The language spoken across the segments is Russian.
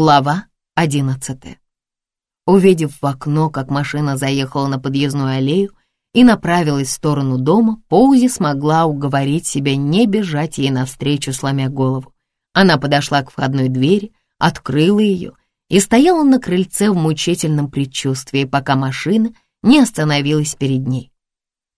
Глава одиннадцатая. Увидев в окно, как машина заехала на подъездную аллею и направилась в сторону дома, Поузи смогла уговорить себя не бежать ей навстречу, сломя голову. Она подошла к входной двери, открыла ее и стояла на крыльце в мучительном предчувствии, пока машина не остановилась перед ней.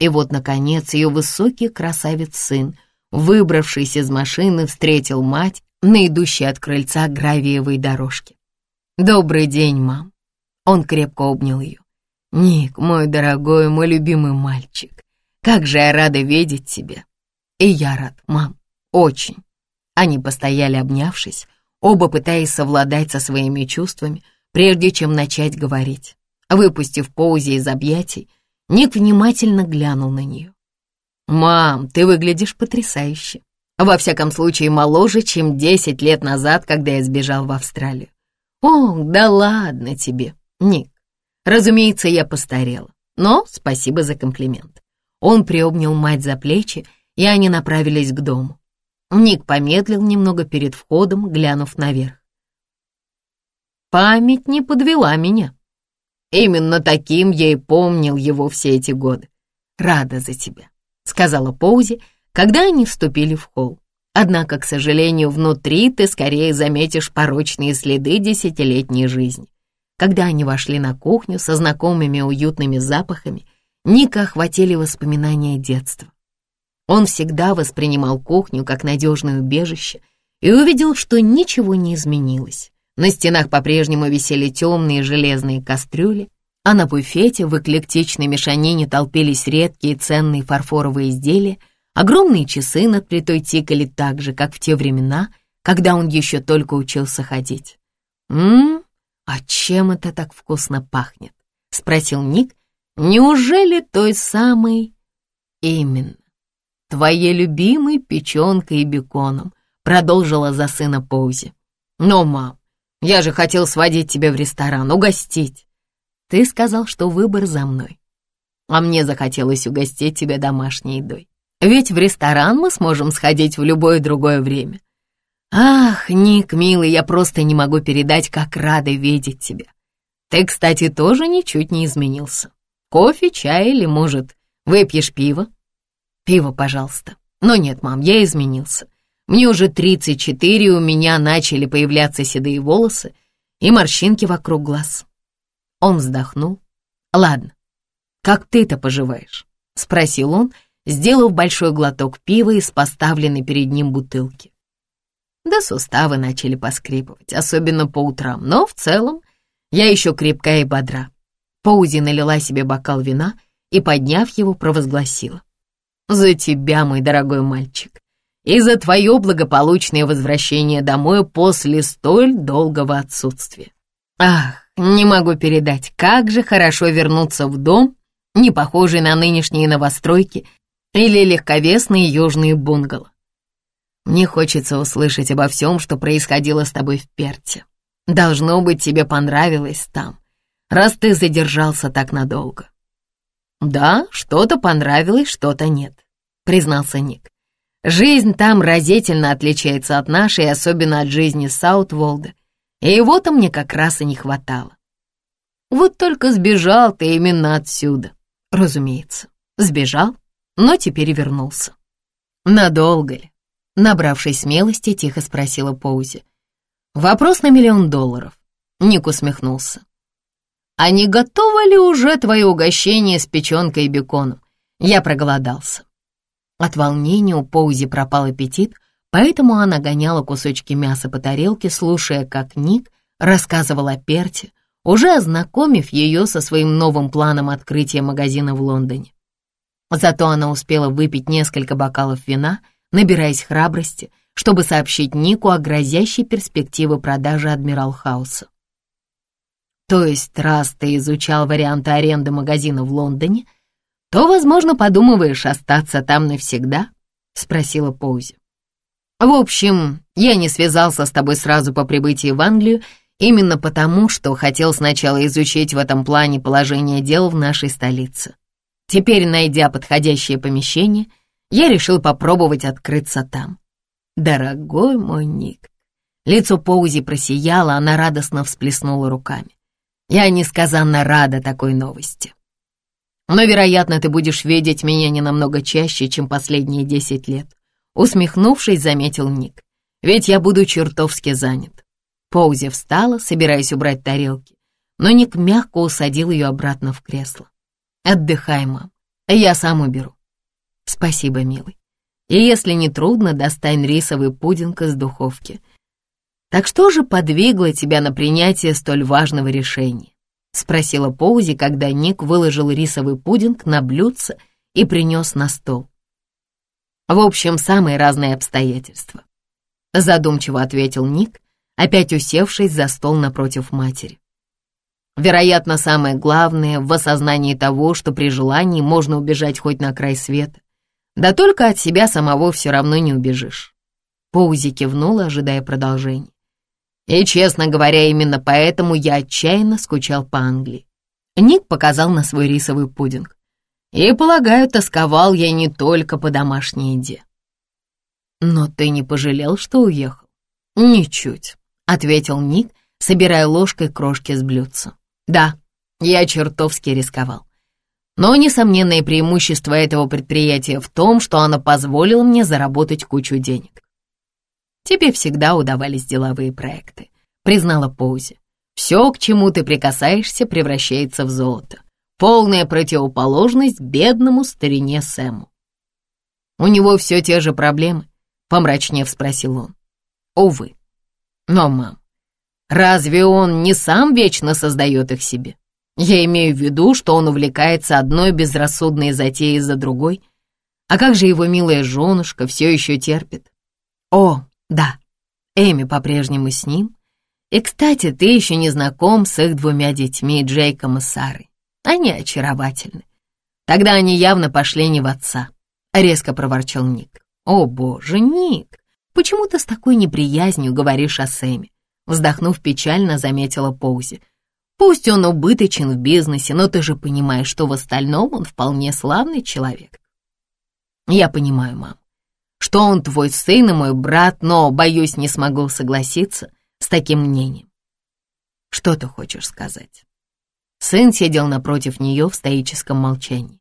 И вот, наконец, ее высокий красавец-сын, выбравшись из машины, встретил мать на идущей от крыльца гравиевой дорожке. «Добрый день, мам!» Он крепко обнял ее. «Ник, мой дорогой, мой любимый мальчик, как же я рада видеть тебя!» «И я рад, мам, очень!» Они постояли, обнявшись, оба пытаясь совладать со своими чувствами, прежде чем начать говорить. Выпустив Поузи из объятий, Ник внимательно глянул на нее. «Мам, ты выглядишь потрясающе. Во всяком случае, моложе, чем десять лет назад, когда я сбежал в Австралию. О, да ладно тебе, Ник. Разумеется, я постарела, но спасибо за комплимент. Он приобнял мать за плечи, и они направились к дому. Ник помедлил немного перед входом, глянув наверх. Память не подвела меня. Именно таким я и помнил его все эти годы. Рада за тебя, сказала Поузи, когда они вступили в холл. Однако, к сожалению, внутри ты скорее заметишь порочные следы десятилетней жизни. Когда они вошли на кухню со знакомыми уютными запахами, Ника охватили воспоминания детства. Он всегда воспринимал кухню как надежное убежище и увидел, что ничего не изменилось. На стенах по-прежнему висели темные железные кастрюли, а на буфете в эклектичной мешанине толпились редкие ценные фарфоровые изделия, огромные часы над плитой тикали так же, как в те времена, когда он еще только учился ходить. «М-м, а чем это так вкусно пахнет?» — спросил Ник. «Неужели той самой...» «Именно твоей любимой печенкой и беконом», — продолжила за сына Поузи. «Но, мам, я же хотел сводить тебя в ресторан, угостить. Ты сказал, что выбор за мной. А мне захотелось угостить тебя домашней едой. Ведь в ресторан мы сможем сходить в любое другое время. Ах, Ник, милый, я просто не могу передать, как рада видеть тебя. Ты, кстати, тоже ничуть не изменился. Кофе, чай или, может, выпьешь пиво? Пиво, пожалуйста. Но нет, мам, я изменился. Мне уже 34, и у меня начали появляться седые волосы и морщинки вокруг глаз. Он вздохнул. Ладно, как ты-то поживаешь? Спросил он, сделав большой глоток пива из поставленной перед ним бутылки. Да суставы начали поскрипывать, особенно по утрам, но в целом я еще крепкая и бодра. Паузи налила себе бокал вина и, подняв его, провозгласила. За тебя, мой дорогой мальчик, и за твое благополучное возвращение домой после столь долгого отсутствия. Ах, не могу передать, как же хорошо вернуться в дом, не похожий на нынешние новостройки или легковесные южные бунгало. Мне хочется услышать обо всем, что происходило с тобой в Перте. Должно быть, тебе понравилось там, раз ты задержался так надолго. Да, что-то понравилось, что-то нет признался Ник. «Жизнь там разительно отличается от нашей, особенно от жизни Саутволда, и его-то мне как раз и не хватало. Вот только сбежал ты именно отсюда. Разумеется, сбежал, но теперь вернулся. Надолго ли?» Набравшись смелости, тихо спросила Поузи. «Вопрос на миллион долларов». Ник усмехнулся. «А не готово ли уже твое угощение с печенкой и беконом? Я проголодался». От волнения у Поузи пропал аппетит, поэтому она гоняла кусочки мяса по тарелке, слушая, как Ник рассказывал о Перте, уже ознакомив ее со своим новым планом открытия магазина в Лондоне. Зато она успела выпить несколько бокалов вина, набираясь храбрости, чтобы сообщить Нику о грозящей перспективе продажи Адмирал Хауса. То есть, раз ты изучал варианты аренды магазина в Лондоне, то, возможно, подумываешь остаться там навсегда?» — спросила Поузи. «В общем, я не связался с тобой сразу по прибытии в Англию, именно потому, что хотел сначала изучить в этом плане положение дел в нашей столице. Теперь, найдя подходящее помещение, я решил попробовать открыться там. Дорогой мой Ник, Лицо Поузи просияло, она радостно всплеснула руками. Я несказанно рада такой новости. Но, вероятно, ты будешь видеть меня не намного чаще, чем последние десять лет. Усмехнувшись, заметил Ник. Ведь я буду чертовски занят. Поузи встала, собираясь убрать тарелки, но Ник мягко усадил ее обратно в кресло. «Отдыхай, мам, я сам уберу». «Спасибо, милый. И если не трудно, достань рисовый пудинг из духовки. Так что же подвигло тебя на принятие столь важного решения?» — спросила Поузи, когда Ник выложил рисовый пудинг на блюдце и принес на стол. «В общем, самые разные обстоятельства», — задумчиво ответил Ник, опять усевшись за стол напротив матери. «Вероятно, самое главное в осознании того, что при желании можно убежать хоть на край света. Да только от себя самого все равно не убежишь». Поузи кивнула, ожидая продолжения. И, честно говоря, именно поэтому я отчаянно скучал по Англии. Ник показал на свой рисовый пудинг. И, полагаю, тосковал я не только по домашней еде. Но ты не пожалел, что уехал? Ничуть, ответил Ник, собирая ложкой крошки с блюдца. Да, я чертовски рисковал. Но несомненное преимущество этого предприятия в том, что оно позволило мне заработать кучу денег. Тебе всегда удавались деловые проекты, признала Поузи. Все, к чему ты прикасаешься, превращается в золото. Полная противоположность бедному старине Сэму. У него все те же проблемы, помрачнев спросил он. Увы. Но, мам, разве он не сам вечно создает их себе? Я имею в виду, что он увлекается одной безрассудной затеей за другой. А как же его милая женушка все еще терпит? О, да, Эми по-прежнему с ним. И, кстати, ты еще не знаком с их двумя детьми, Джейком и Сарой. Они очаровательны. Тогда они явно пошли не в отца, — резко проворчал Ник. О, боже, Ник, почему ты с такой неприязнью говоришь о Сэме? Вздохнув печально, заметила Поузи. Пусть он убыточен в бизнесе, но ты же понимаешь, что в остальном он вполне славный человек. Я понимаю, мам что он твой сын и мой брат, но, боюсь, не смогу согласиться с таким мнением. Что ты хочешь сказать?» Сын сидел напротив нее в стоическом молчании.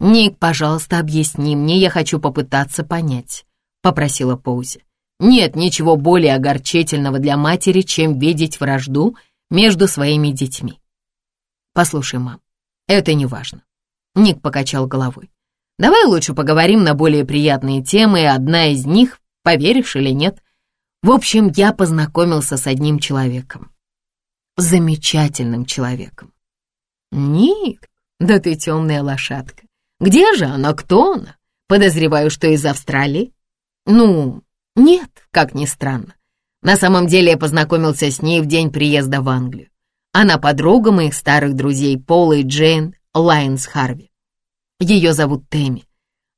«Ник, пожалуйста, объясни мне, я хочу попытаться понять», — попросила Поузи. «Нет ничего более огорчительного для матери, чем видеть вражду между своими детьми». «Послушай, мам, это не важно». Ник покачал головой. Давай лучше поговорим на более приятные темы, и одна из них, поверишь или нет. В общем, я познакомился с одним человеком. Замечательным человеком. Ник, да ты темная лошадка. Где же она, кто она? Подозреваю, что из Австралии. Ну, нет, как ни странно. На самом деле я познакомился с ней в день приезда в Англию. Она подруга моих старых друзей Пола и Джейн Лайнс Харви. Ее зовут Тэмми.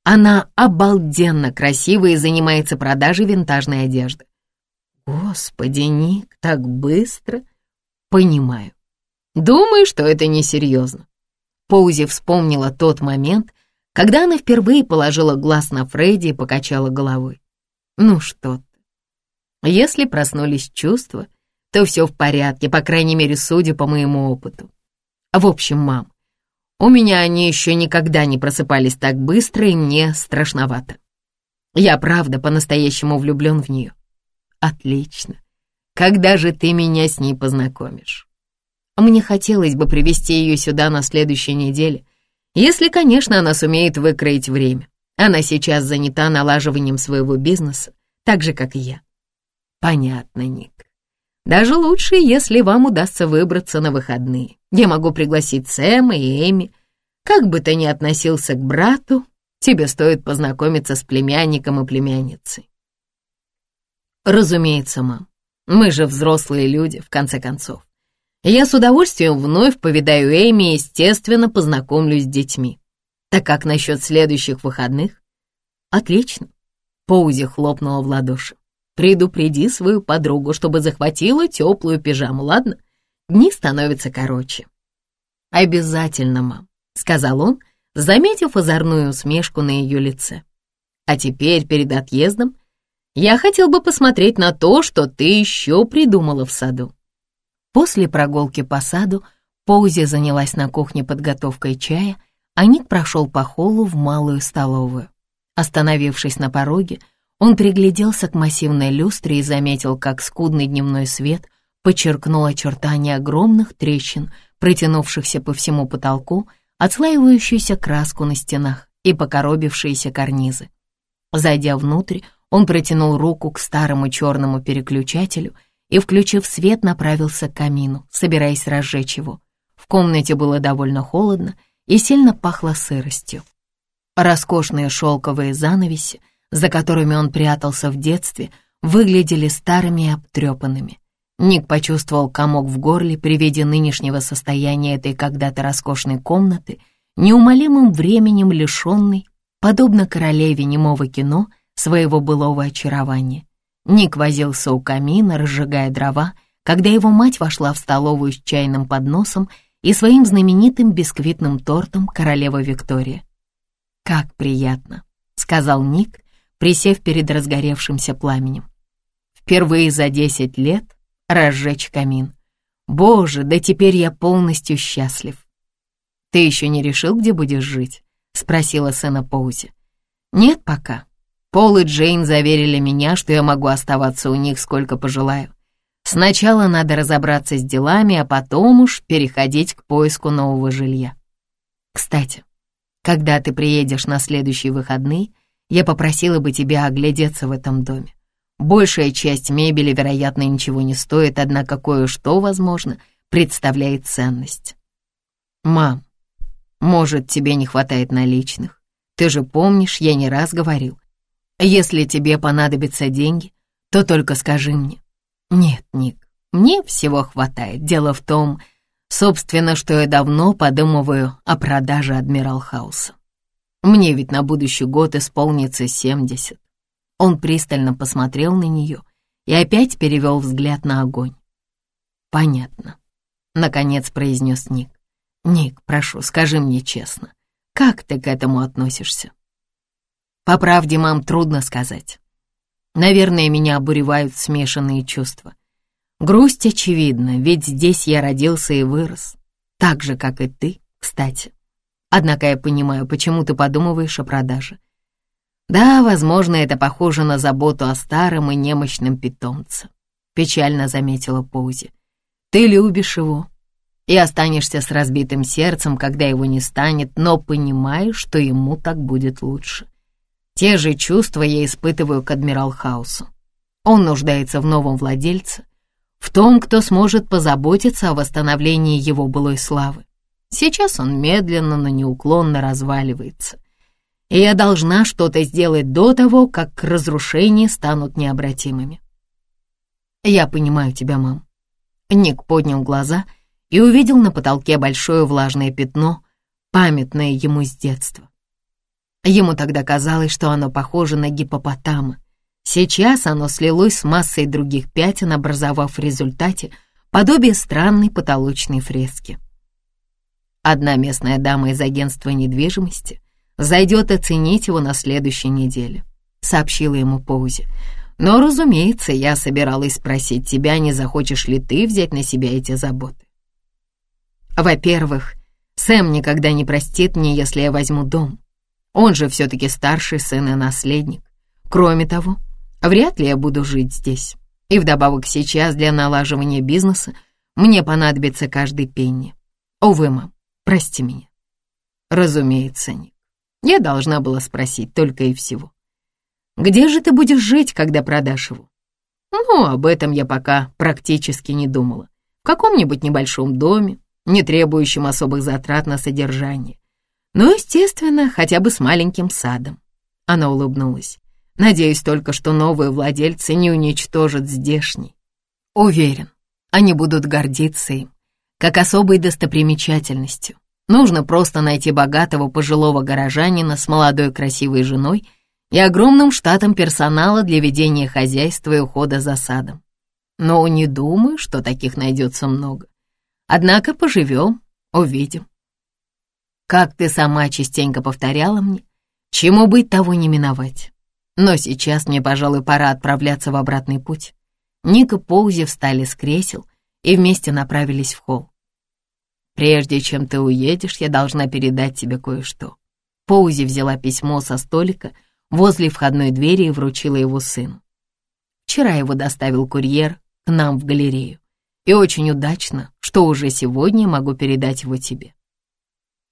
Она обалденно красивая и занимается продажей винтажной одежды. Господи, Ник, так быстро. Понимаю. Думаю, что это несерьезно. Поузи вспомнила тот момент, когда она впервые положила глаз на Фредди и покачала головой. Ну что ты. Если проснулись чувства, то все в порядке, по крайней мере, судя по моему опыту. В общем, мам, у меня они еще никогда не просыпались так быстро, и мне страшновато. Я правда по-настоящему влюблен в нее. Отлично. Когда же ты меня с ней познакомишь? Мне хотелось бы привести ее сюда на следующей неделе, если, конечно, она сумеет выкроить время. Она сейчас занята налаживанием своего бизнеса, так же, как и я. Понятно, Ник. Даже лучше, если вам удастся выбраться на выходные. Я могу пригласить Сэма и Эми. Как бы ты ни относился к брату, тебе стоит познакомиться с племянником и племянницей. Разумеется, мам. Мы же взрослые люди, в конце концов. Я с удовольствием вновь повидаю Эми и, естественно, познакомлюсь с детьми. Так как насчет следующих выходных? Отлично. Поузи хлопнула в ладоши. Предупреди свою подругу, чтобы захватила теплую пижаму, ладно? Дни становятся короче. Обязательно, мам, сказал он, заметив озорную усмешку на ее лице. А теперь, перед отъездом, Я хотел бы посмотреть на то, что ты еще придумала в саду». После прогулки по саду Поузи занялась на кухне подготовкой чая, а Ник прошел по холлу в малую столовую. Остановившись на пороге, он пригляделся к массивной люстре и заметил, как скудный дневной свет подчеркнул очертания огромных трещин, протянувшихся по всему потолку, отслаивающуюся краску на стенах и покоробившиеся карнизы. Зайдя внутрь, он протянул руку к старому черному переключателю и, включив свет, направился к камину, собираясь разжечь его. В комнате было довольно холодно и сильно пахло сыростью. Роскошные шелковые занавеси, за которыми он прятался в детстве, выглядели старыми и обтрепанными. Ник почувствовал комок в горле при виде нынешнего состояния этой когда-то роскошной комнаты, неумолимым временем лишенной, подобно королеве немого кино, своего былого очарования. Ник возился у камина, разжигая дрова, когда его мать вошла в столовую с чайным подносом и своим знаменитым бисквитным тортом королева Виктория. «Как приятно», — сказал Ник, присев перед разгоревшимся пламенем. «Впервые за десять лет разжечь камин. Боже, да теперь я полностью счастлив». «Ты еще не решил, где будешь жить?» — спросила сына Поузи. «Нет пока. Пол и Джейн заверили меня, что я могу оставаться у них сколько пожелаю. Сначала надо разобраться с делами, а потом уж переходить к поиску нового жилья. Кстати, когда ты приедешь на следующие выходные, я попросила бы тебя оглядеться в этом доме. Большая часть мебели, вероятно, ничего не стоит, однако кое-что, возможно, представляет ценность. Мам, может, тебе не хватает наличных? Ты же помнишь, я не раз говорил. Если тебе понадобятся деньги, то только скажи мне. Нет, Ник, мне всего хватает. Дело в том, собственно, что я давно подумываю о продаже Адмирал Хауса. Мне ведь на будущий год исполнится семьдесят. Он пристально посмотрел на нее и опять перевел взгляд на огонь. «Понятно», — наконец произнес Ник. «Ник, прошу, скажи мне честно, как ты к этому относишься?» «По правде, мам, трудно сказать. Наверное, меня обуревают смешанные чувства. Грусть очевидна, ведь здесь я родился и вырос. Так же, как и ты, кстати. Однако я понимаю, почему ты подумываешь о продаже. Да, возможно, это похоже на заботу о старом и немощном питомце. Печально заметила Поузи. Ты любишь его и останешься с разбитым сердцем, когда его не станет, но понимаешь, что ему так будет лучше. Те же чувства я испытываю к Адмирал Хаусу. Он нуждается в новом владельце, в том, кто сможет позаботиться о восстановлении его былой славы. Сейчас он медленно, но неуклонно разваливается. И я должна что-то сделать до того, как разрушения станут необратимыми. Я понимаю тебя, мам. Ник поднял глаза и увидел на потолке большое влажное пятно, памятное ему с детства. Ему тогда казалось, что оно похоже на гипопотама. Сейчас оно слилось с массой других пятен, образовав в результате подобие странной потолочной фрески. Одна местная дама из агентства недвижимости зайдет оценить его на следующей неделе, сообщила ему Поузи. Но, разумеется, я собиралась спросить тебя, не захочешь ли ты взять на себя эти заботы. Во-первых, Сэм никогда не простит мне, если я возьму дом. Он же все-таки старший сын и наследник. Кроме того, вряд ли я буду жить здесь. И вдобавок сейчас для налаживания бизнеса мне понадобится каждый пенни. Увы, мам, прости меня. Разумеется, Ник. Я должна была спросить только и всего. Где же ты будешь жить, когда продашь его? Ну, об этом я пока практически не думала. В каком-нибудь небольшом доме, не требующем особых затрат на содержание. Ну, естественно, хотя бы с маленьким садом. Она улыбнулась. Надеюсь только, что новые владельцы не уничтожат здешний. Уверен, они будут гордиться им, как особой достопримечательностью. Нужно просто найти богатого пожилого горожанина с молодой красивой женой и огромным штатом персонала для ведения хозяйства и ухода за садом. Но не думаю, что таких найдется много. Однако поживем, увидим. Как ты сама частенько повторяла мне, чему быть, того не миновать. Но сейчас мне, пожалуй, пора отправляться в обратный путь. Ник и Поузи встали с кресел и вместе направились в холл. «Прежде чем ты уедешь, я должна передать тебе кое-что». Поузи взяла письмо со столика возле входной двери и вручила его сыну. Вчера его доставил курьер к нам в галерею. И очень удачно, что уже сегодня могу передать его тебе.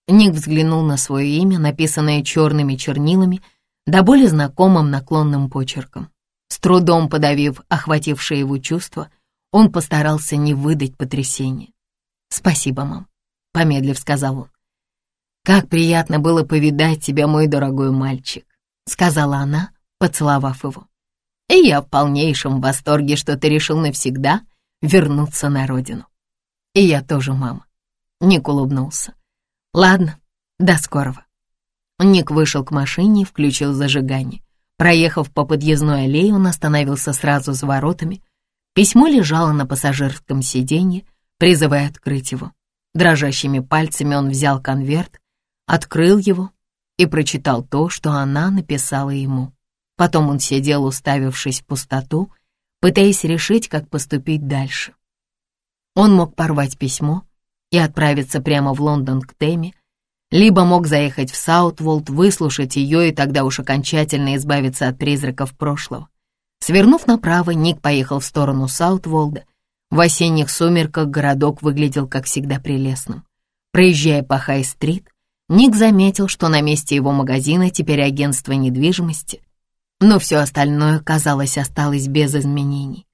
Ник взглянул на свое имя, написанное черными чернилами, да более знакомым наклонным почерком. С трудом подавив охватившее его чувство, он постарался не выдать потрясения. «Спасибо, мам», — помедлив сказал он. «Как приятно было повидать тебя, мой дорогой мальчик», — сказала она, поцеловав его. «И я в полнейшем восторге, что ты решил навсегда вернуться на родину». «И я тоже, мама», — Ник улыбнулся. «Ладно, до скорого». Ник вышел к машине и включил зажигание. Проехав по подъездной аллее, он остановился сразу за воротами. Письмо лежало на пассажирском сиденье, призывая открыть его. Дрожащими пальцами он взял конверт, открыл его и прочитал то, что она написала ему. Потом он сидел, уставившись в пустоту, пытаясь решить, как поступить дальше. Он мог порвать письмо и отправиться прямо в Лондон к Тэмми, либо мог заехать в Саутволд, выслушать ее и тогда уж окончательно избавиться от призраков прошлого. Свернув направо, Ник поехал в сторону Саутволда. В осенних сумерках городок выглядел, как всегда, прелестным. Проезжая по Хай-стрит, Ник заметил, что на месте его магазина теперь агентство недвижимости, но все остальное, казалось, осталось без изменений.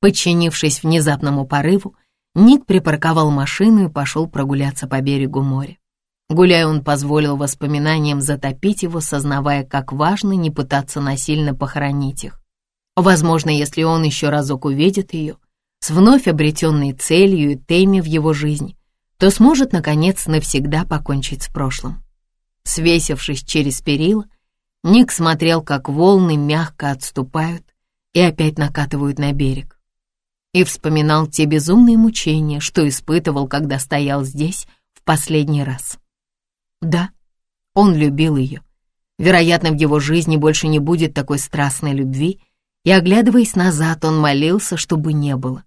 Подчинившись внезапному порыву, Ник припарковал машину и пошел прогуляться по берегу моря. Гуляя, он позволил воспоминаниям затопить его, сознавая, как важно не пытаться насильно похоронить их. Возможно, если он еще разок увидит ее, с вновь обретенной целью и темой в его жизни, то сможет, наконец, навсегда покончить с прошлым. Свесившись через перила, Ник смотрел, как волны мягко отступают и опять накатывают на берег. И вспоминал те безумные мучения, что испытывал, когда стоял здесь в последний раз. Да, он любил ее. Вероятно, в его жизни больше не будет такой страстной любви, и, оглядываясь назад, он молился, чтобы не было.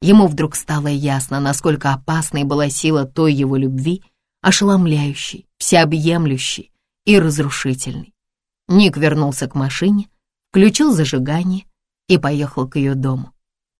Ему вдруг стало ясно, насколько опасной была сила той его любви, ошеломляющей, всеобъемлющей и разрушительной. Ник вернулся к машине, включил зажигание и поехал к ее дому.